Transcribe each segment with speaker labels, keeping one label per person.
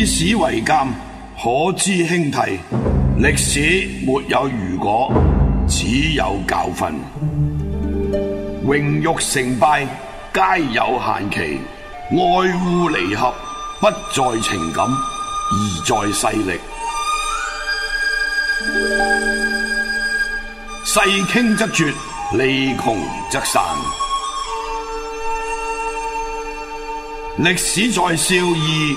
Speaker 1: 以史为鉴，可知兴替。历史没有如果，只有教训。荣辱成败皆有限期，爱乌离合不在情感，而在势力。世倾则绝，利穷则散。历史在笑意。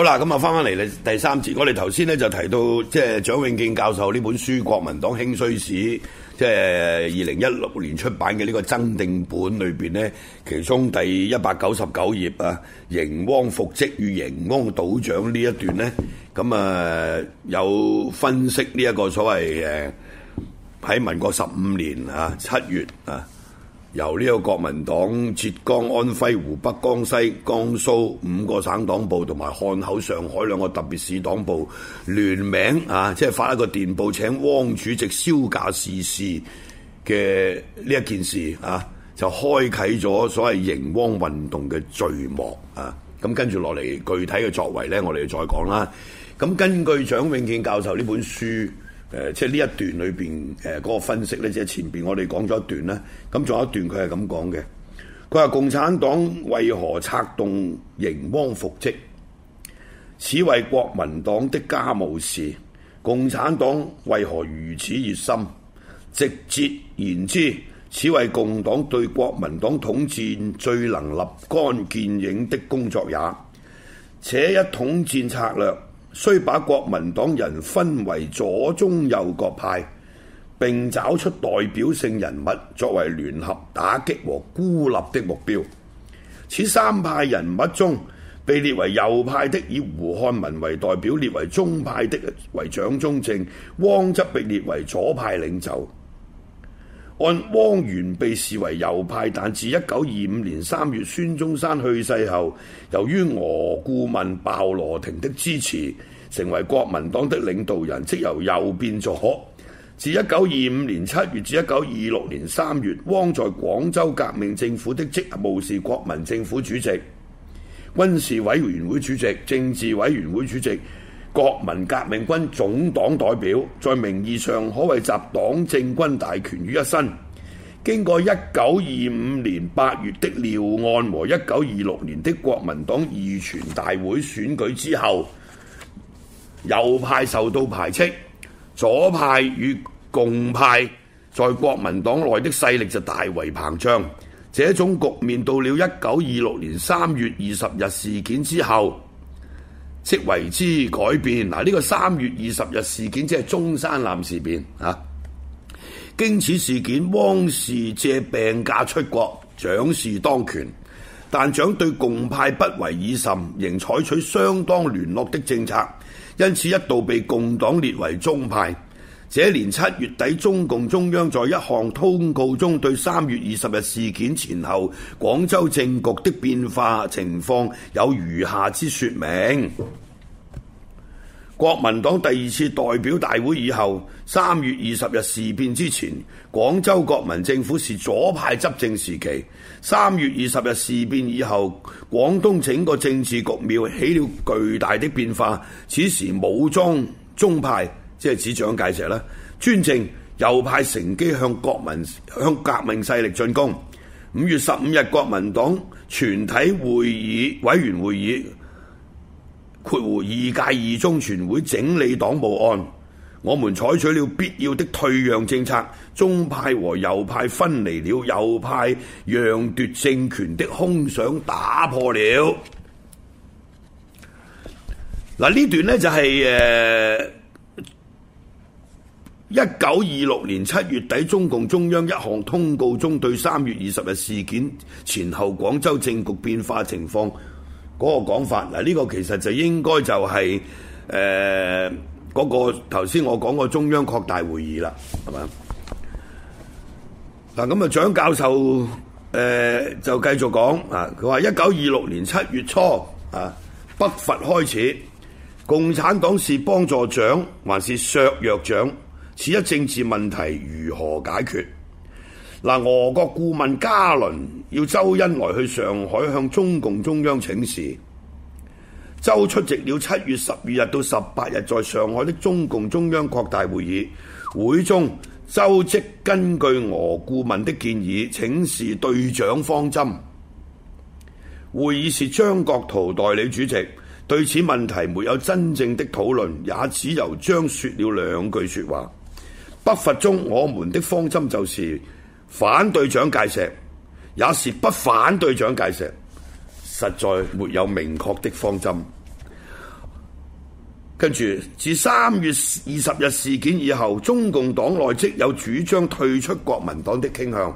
Speaker 1: 好啦，咁啊，翻翻嚟第三節，我哋頭先咧就提到，即系蔣永健教授呢本書《國民黨興衰史》，即系二零一六年出版嘅呢個增訂本裏面咧，其中第一百九十九頁啊，迎汪復職與迎汪島長呢一段咧，咁啊有分析呢一個所謂喺民國十五年啊七月啊。由呢個國民黨浙江、安徽、湖北、江西、江蘇五個省黨部同埋漢口、上海兩個特別市黨部聯名啊，即係發一個電報請汪主席消假試事嘅呢一件事啊，就開啟咗所謂迎汪運動嘅序幕啊。咁跟住落嚟，具體嘅作為呢，我哋再講啦。咁根據蔣永健教授呢本書。誒，即係呢一段裏邊誒嗰個分析咧，即係前邊我哋講咗一段啦。咁仲有一段佢係咁講嘅，佢話共產黨為何策動營汪復職？此為國民黨的家務事。共產黨為何如此熱心？直接言之，此為共黨對國民黨統戰最能立竿見影的工作也。且一統戰策略。需把國民黨人分為左、中、右各派，並找出代表性人物作為聯合打擊和孤立的目標。此三派人物中，被列為右派的以胡漢民為代表；列為中派的為蒋中正，汪則被列為左派領袖。按汪元被视为右派，但自一九二五年三月孙中山去世后，由于俄顾问鲍罗廷的支持，成为国民党的领导人，即由右作左。自一九二五年七月至一九二六年三月，汪在广州革命政府的职务是国民政府主席、军事委员会主席、政治委员会主席。国民革命军总党代表在名义上可谓集党政军大权于一身。经过一九二五年八月的廖案和一九二六年的国民党二全大会选举之后，右派受到排斥，左派与共派在国民党内的势力就大为膨胀。这种局面到了一九二六年三月二十日事件之后。即為之改變。嗱，呢個三月二十日事件即係中山南事變。啊，經此事件，汪氏借病假出國，蒋氏當權。但蒋對共派不為以甚，仍採取相當聯絡的政策，因此一度被共黨列為宗派。這年七月底，中共中央在一项通告中對三月二十日事件前後廣州政局的變化情況有如下之说明：國民黨第二次代表大會以後，三月二十日事變之前，廣州國民政府是左派執政時期；三月二十日事變以後，廣東整個政治局廟起了巨大的變化。此時武裝宗派。即係指蒋介石啦，專政右派乘機向國民向革命勢力進攻。五月十五日，國民黨全體會議委員會議括弧二屆二中全會整理黨部案，我們採取了必要的退讓政策，中派和右派分離了，右派讓奪政權的空想打破了。嗱呢段呢就係誒。一九二六年七月底，中共中央一项通告中对三月二十日事件前后广州政局变化情况嗰个讲法，嗱呢个其实就应该就系诶嗰个头先我讲个中央扩大会议啦，系嘛？嗱咁啊，蒋教授诶就继续讲啊，佢话一九二六年七月初啊北伐开始，共产党是帮助蒋还是削弱蒋？此一政治問題如何解決？嗱，俄國顧問加倫要周恩來去上海向中共中央請示。周出席了七月十二日到十八日在上海的中共中央擴大會議，會中周即根據俄顧問的建議請示對长方針。會議是張國濤代理主席，對此問題沒有真正的討論，也只由張說了兩句说話。不伐中，我们的方针就是反对蒋介石，也是不反对蒋介石。实在没有明确的方针。跟住，自三月二十日事件以后，中共党内即有主张退出国民党的倾向。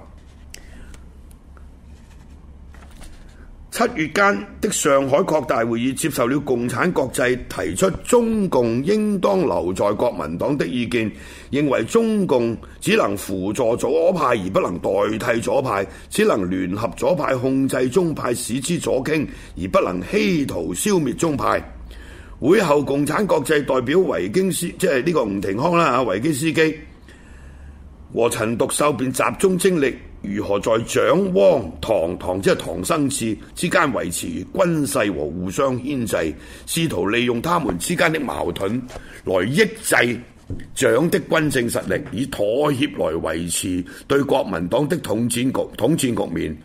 Speaker 1: 七月間的上海擴大會議接受了共產國際提出中共應當留在國民黨的意見，認為中共只能輔助左派而不能代替左派，只能聯合左派控制中派使之左傾，而不能稀圖消滅中派。會後，共產國際代表維京斯即係呢個吳廷康啦，维維京斯基和陳獨秀便集中精力。如何在蒋、汪堂堂即系唐生智之間維持軍勢和互相牽制，試圖利用他们之間的矛盾來抑制蒋的軍政實力，以妥協來維持對國民黨的統戰局统战局面。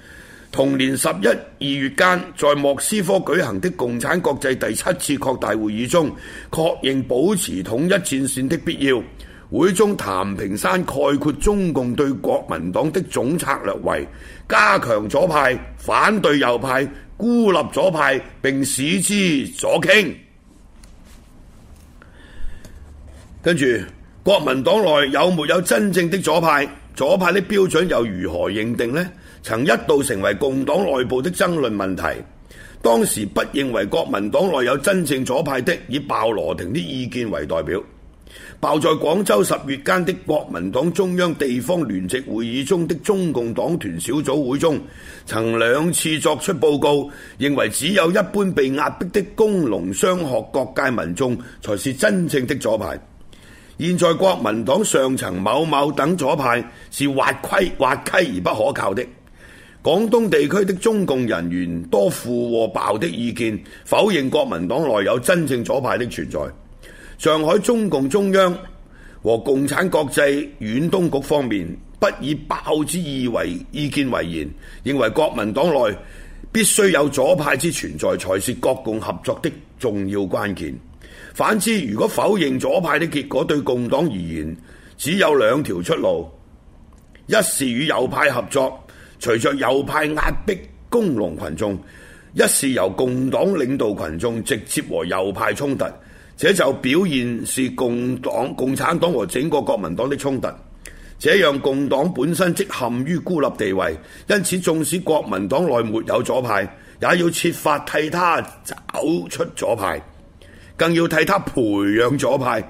Speaker 1: 同年十一二月間，在莫斯科舉行的共產國際第七次擴大會議中，確認保持統一戰線的必要。会中谭平山概括中共对国民党的总策略为加强左派，反对右派，孤立左派，并使之左倾。跟住，国民党内有没有真正的左派？左派的标准又如何认定呢曾一度成为共党内部的争论问题。当时不认为国民党内有真正左派的，以鲍罗廷的意見为代表。爆在广州十月間的國民黨中央地方聯席會議中的中共黨團小組會中，曾兩次作出報告，認為只有一般被壓迫的工農商學各界民眾才是真正的左派。現在國民黨上層某某等左派是滑稽滑稽而不可靠的。廣東地區的中共人員多附和暴的意見，否認國民黨內有真正左派的存在。上海中共中央和共产国际远东局方面，不以暴之意为意见为言，认为国民党内必须有左派之存在，才是国共合作的重要关键。反之，如果否认左派的结果，对共党而言，只有两条出路：一是与右派合作，随着右派压迫工农群众；一是由共党领导群众直接和右派冲突。这就表现是共党、共产党和整个国民党的冲突，这讓共党本身即陷于孤立地位，因此纵使国民党内没有左派，也要设法替他找出左派，更要替他培养左派，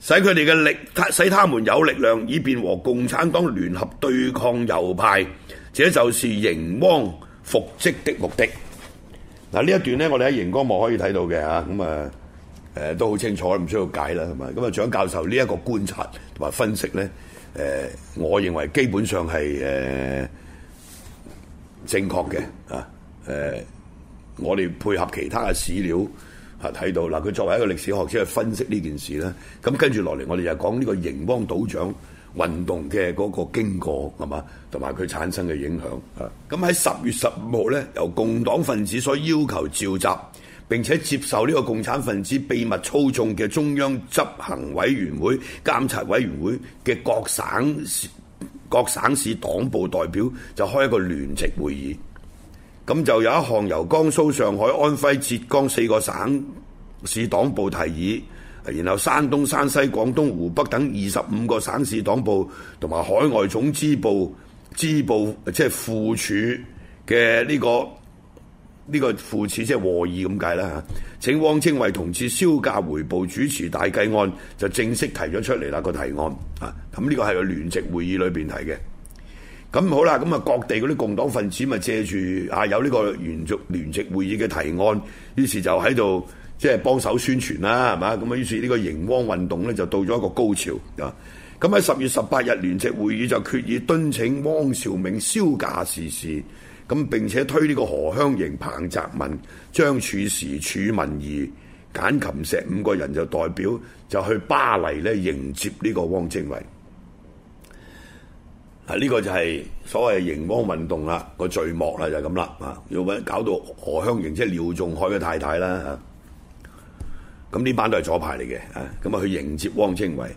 Speaker 1: 使佢哋嘅力，使他们有力量以便和共产党联合对抗右派，这就是迎汪复职的目的。嗱，呢一段呢，我哋喺荧光幕可以睇到嘅啊，咁啊。誒都好清楚，唔需要解啦，係嘛？咁啊，蔣教授呢一個觀察同埋分析咧，誒，我認為基本上係誒正確嘅啊。誒，我哋配合其他嘅史料啊睇到嗱，佢作為一個歷史學者去分析呢件事咧，咁跟住落嚟，我哋就講呢個荧光倒掌運動嘅嗰個經過係嘛，同埋佢產生嘅影響啊。咁喺十月十五號咧，由共黨分子所要求召集。並且接受呢個共產分子秘密操縱嘅中央執行委員會、監察委員會嘅各省各省市黨部代表就開一個聯席會議，咁就有一項由江蘇、上海、安徽、浙江四個省市黨部提議，然後山東、山西、廣東、湖北等二十五個省市黨部同埋海外總支部、支部即係副處嘅呢個。呢個父次即係和议咁解啦吓，請汪清衛同志消假回報主持大計案就正式提咗出嚟啦個提案啊，咁呢個係聯席會議裏边提嘅。咁好啦，咁啊各地嗰啲共黨分子咪借住啊有呢個連续聯席會議嘅提案，於是就喺度即係幫手宣傳啦，系嘛？咁啊，於是呢個荧汪運動咧就到咗一個高潮啊！咁喺十月十八日聯席會議就決议敦請汪兆銘消假事事。咁並且推呢個何香凝、彭澤民、張柱時、處文儀、簡琴石五個人就代表就去巴黎咧迎接呢個汪精衛。啊，呢個就係所謂迎汪運動啦，個序幕啦就咁啦啊，要搞到何香凝即係廖仲海嘅太太啦嚇。咁呢班都係左派嚟嘅啊，咁啊去迎接汪精衛。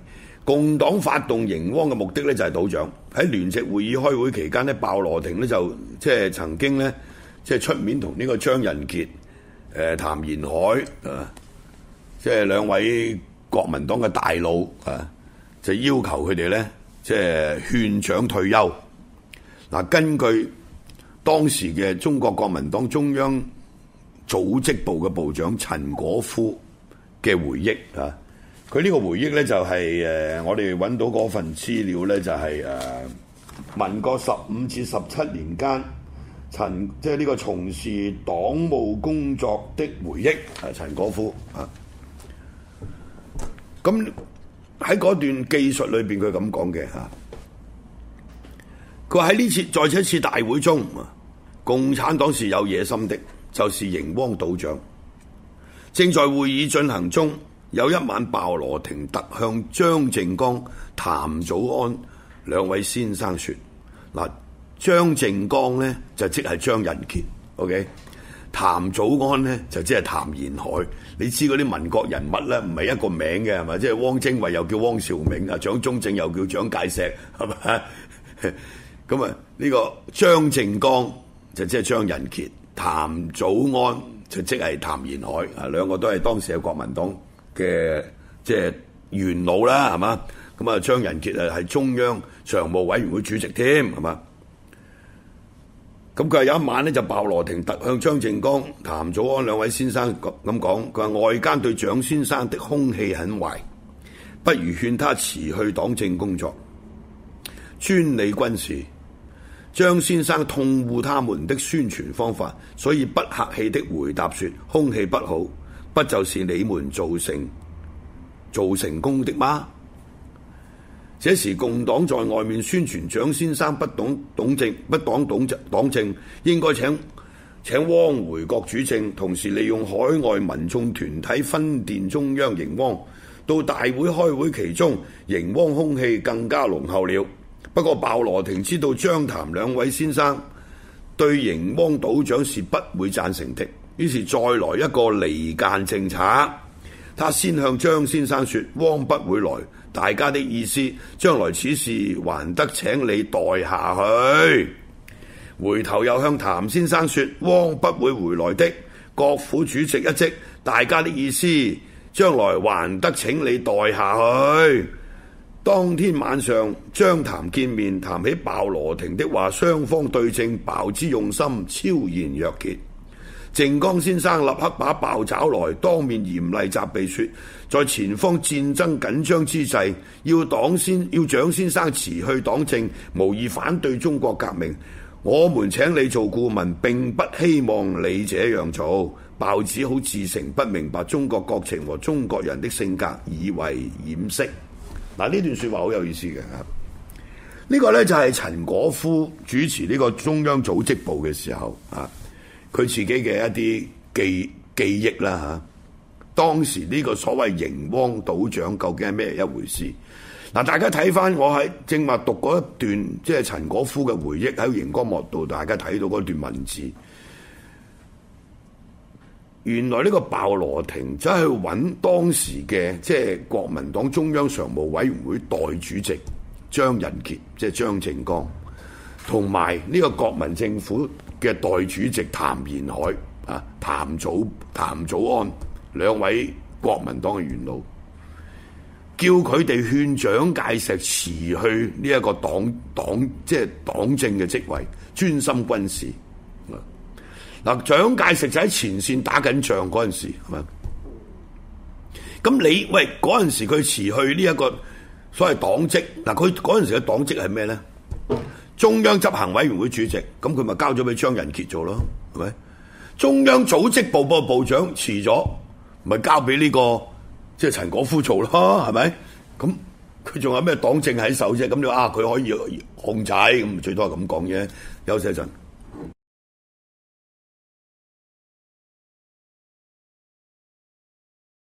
Speaker 1: 共党发动营汪嘅目的咧就系捣奖喺联席会议开会期间呢，鲍罗廷呢，就即系曾经呢，即系出面同呢个张仁杰、诶谭延海啊，即系两位国民党嘅大佬啊，就要求佢哋呢，即系劝奖退休。嗱，根据当时嘅中国国民党中央组织部嘅部长陈果夫嘅回忆啊。佢呢個回憶呢就係我哋揾到嗰份資料呢就係誒民國十五至十七年間，陳即係呢個從事黨務工作的回憶。陳果夫啊。咁喺嗰段記述裏面佢咁講嘅佢喺呢次再一次大會中，共產黨是有野心的，就是營光倒掌，正在會議進行中。有一晚，鲍罗廷特向张静江、谭祖安两位先生说：嗱，张静江咧就即系张仁杰，O.K.，谭祖安咧就即系谭延海。你知嗰啲民国人物咧唔系一个名嘅系咪？即系汪精卫又叫汪兆铭啊，蒋中正又叫蒋介石系咪？咁啊，呢个张静江就即系张仁杰，谭祖安就即系谭延海啊，两个都系当时嘅国民党。嘅即元老啦，系嘛？咁啊，张仁杰啊系中央常务委员会主席添，系嘛？咁佢有一晚咧就爆罗廷特向张静江、谭祖安两位先生咁讲，佢话外间对蒋先生的空气很坏，不如劝他辞去党政工作，专理军事。张先生痛恶他们的宣传方法，所以不客气的回答说空气不好。不就是你们造成做成功的吗这时共党在外面宣传蒋先生不懂董政，不党董政黨政，应该请请汪回国主政，同时利用海外民众团体分电中央迎汪。到大会开会其中，迎汪空气更加浓厚了。不过鲍罗廷知道张谭两位先生对迎汪岛长是不会赞成的。於是再來一個離間政策，他先向張先生說：汪不會來，大家的意思，將來此事還得請你代下去。回頭又向譚先生說：汪不會回來的，國府主席一職，大家的意思，將來還得請你代下去。當天晚上張譚見面，談起包羅廷的話，雙方對證，包之用心超然若揭。靖江先生立刻把爆爪来当面严厉责备，说：在前方战争紧张之际，要党先要蒋先生辞去党政，无意反对中国革命。我们请你做顾问，并不希望你这样做。爆子好自诚，不明白中国国情和中国人的性格，以为掩饰。嗱，呢段说话好有意思嘅。呢个呢就系陈果夫主持呢个中央组织部嘅时候啊。佢自己嘅一啲記記憶啦嚇，當時呢個所謂營汪島長究竟係咩一回事？嗱，大家睇翻我喺正話讀嗰一段，即係陳果夫嘅回憶喺《迎光幕》度，大家睇到嗰段文字。原來呢個暴羅廷真係揾當時嘅即係國民黨中央常務委員會代主席張仁傑，即係張正江，同埋呢個國民政府。嘅代主席谭延海啊，谭祖谭祖安两位国民党嘅元老，叫佢哋劝蒋介石辞去呢一个党党即系党政嘅职位，专心军事。嗱，蒋介石就喺前线打紧仗嗰阵时，系咪？咁你喂嗰阵时佢辞去呢一个所谓党职，嗱佢嗰阵时嘅党职系咩咧？中央執行委員會主席，咁佢咪交咗俾張仁傑做咯，係咪？中央組織部部部長辭咗，咪交俾呢個即係陳果夫做咯，係咪？咁佢仲有咩黨政喺手啫？咁你啊，佢可以控制，咁最多係咁講啫。有一陣。